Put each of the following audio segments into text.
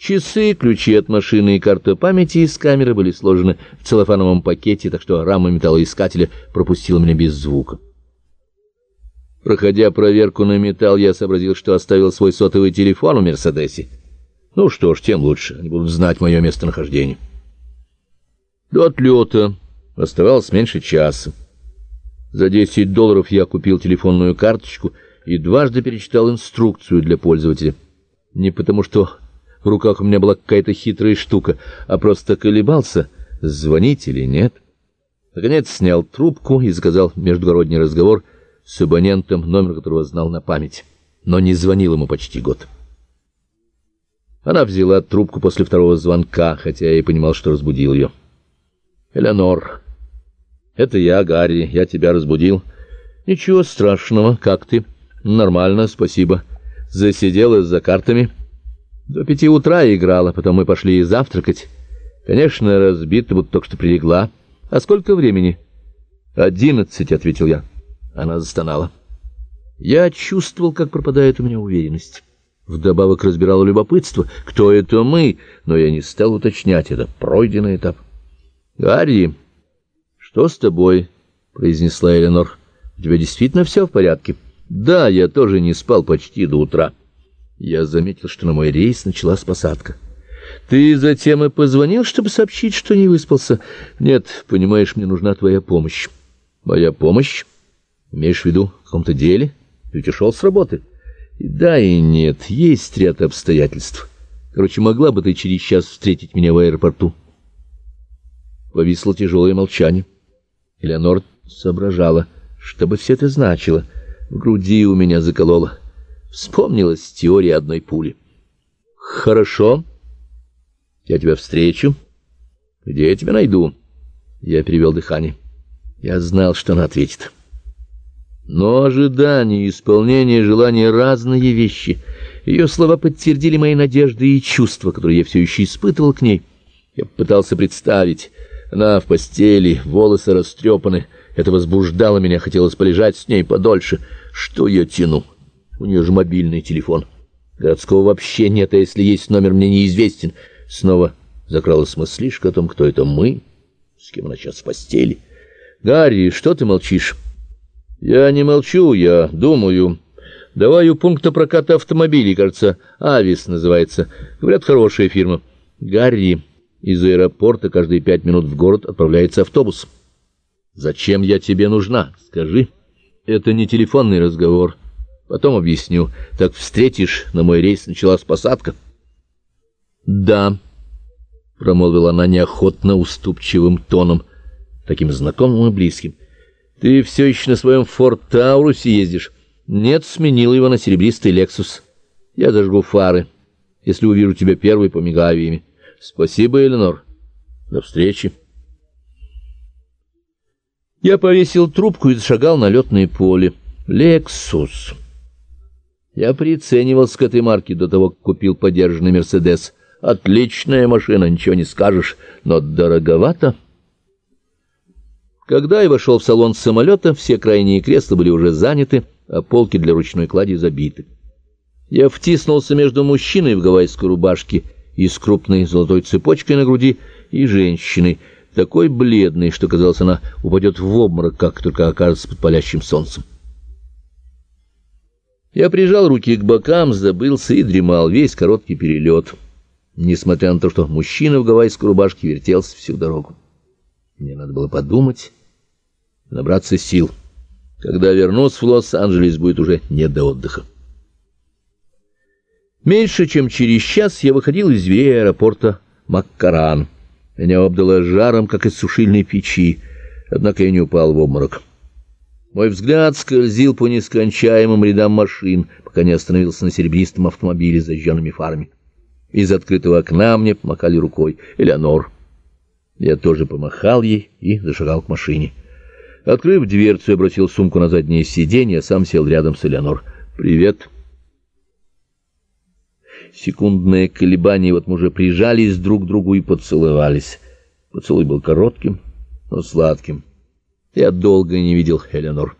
Часы, ключи от машины и карта памяти из камеры были сложены в целлофановом пакете, так что рама металлоискателя пропустила меня без звука. Проходя проверку на металл, я сообразил, что оставил свой сотовый телефон в «Мерседесе». Ну что ж, тем лучше, они будут знать мое местонахождение. До отлета оставалось меньше часа. За 10 долларов я купил телефонную карточку и дважды перечитал инструкцию для пользователя. Не потому что в руках у меня была какая-то хитрая штука, а просто колебался, звонить или нет. Наконец снял трубку и заказал междугородний разговор с абонентом, номер которого знал на память, но не звонил ему почти год. Она взяла трубку после второго звонка, хотя я и понимал, что разбудил ее. «Элеонор, это я, Гарри, я тебя разбудил». «Ничего страшного, как ты?» «Нормально, спасибо. Засиделась за картами». До пяти утра играла, потом мы пошли завтракать. Конечно, разбита, будто только что прилегла. А сколько времени? Одиннадцать, — ответил я. Она застонала. Я чувствовал, как пропадает у меня уверенность. Вдобавок разбирало любопытство, кто это мы, но я не стал уточнять, это пройденный этап. «Гарри, что с тобой?» — произнесла Эленор. «У тебя действительно все в порядке?» «Да, я тоже не спал почти до утра». Я заметил, что на мой рейс началась посадка. Ты затем и позвонил, чтобы сообщить, что не выспался? Нет, понимаешь, мне нужна твоя помощь. Моя помощь? Имеешь в виду в каком-то деле? Ведь ушел с работы. И да, и нет, есть ряд обстоятельств. Короче, могла бы ты через час встретить меня в аэропорту? Повисло тяжелое молчание. Элеонор соображала, что бы все это значило. В груди у меня закололо. Вспомнилась теория одной пули. «Хорошо. Я тебя встречу. Где я тебя найду?» Я перевел дыхание. Я знал, что она ответит. Но ожидание, исполнение желания — разные вещи. Ее слова подтвердили мои надежды и чувства, которые я все еще испытывал к ней. Я пытался представить. Она в постели, волосы растрепаны. Это возбуждало меня, хотелось полежать с ней подольше. Что я тяну? У нее же мобильный телефон. Городского вообще нет, а если есть номер, мне неизвестен. Снова закралась мыслишка о том, кто это мы, с кем она сейчас в постели. Гарри, что ты молчишь? Я не молчу, я думаю. Давай у пункта проката автомобилей, кажется, Авис называется. Говорят, хорошая фирма. Гарри, из аэропорта каждые пять минут в город отправляется автобус. Зачем я тебе нужна? Скажи. Это не телефонный разговор. Потом объясню. Так встретишь, на мой рейс началась посадка. Да, промолвила она неохотно уступчивым тоном, таким знакомым и близким. Ты все еще на своем Форт Таурусе ездишь? Нет, сменил его на серебристый Лексус. Я зажгу фары. Если увижу тебя первый, помигаю ими. Спасибо, Эленор. До встречи. Я повесил трубку и зашагал на летное поле. Лексус. Я приценивался к этой марке до того, как купил подержанный «Мерседес». Отличная машина, ничего не скажешь, но дороговато. Когда я вошел в салон самолета, все крайние кресла были уже заняты, а полки для ручной клади забиты. Я втиснулся между мужчиной в гавайской рубашке и с крупной золотой цепочкой на груди и женщиной, такой бледной, что, казалось, она упадет в обморок, как только окажется под палящим солнцем. Я прижал руки к бокам, забылся и дремал весь короткий перелет, несмотря на то, что мужчина в гавайской рубашке вертелся всю дорогу. Мне надо было подумать, набраться сил. Когда вернусь в Лос-Анджелес, будет уже не до отдыха. Меньше чем через час я выходил из дверей аэропорта Маккаран. Меня обдало жаром, как из сушильной печи, однако я не упал в обморок. Мой взгляд скользил по нескончаемым рядам машин, пока не остановился на серебристом автомобиле с зажженными фарами. Из открытого окна мне помахали рукой Элеонор. Я тоже помахал ей и зашагал к машине. Открыв дверцу, я бросил сумку на заднее сиденье, а сам сел рядом с Элеонор. «Привет». Секундное колебание, вот мы уже прижались друг к другу и поцеловались. Поцелуй был коротким, но сладким. Я долго не видел Эленор.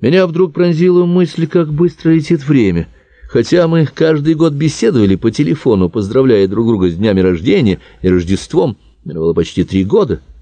Меня вдруг пронзила мысль, как быстро летит время — Хотя мы каждый год беседовали по телефону, поздравляя друг друга с днями рождения и Рождеством, миновало почти три года —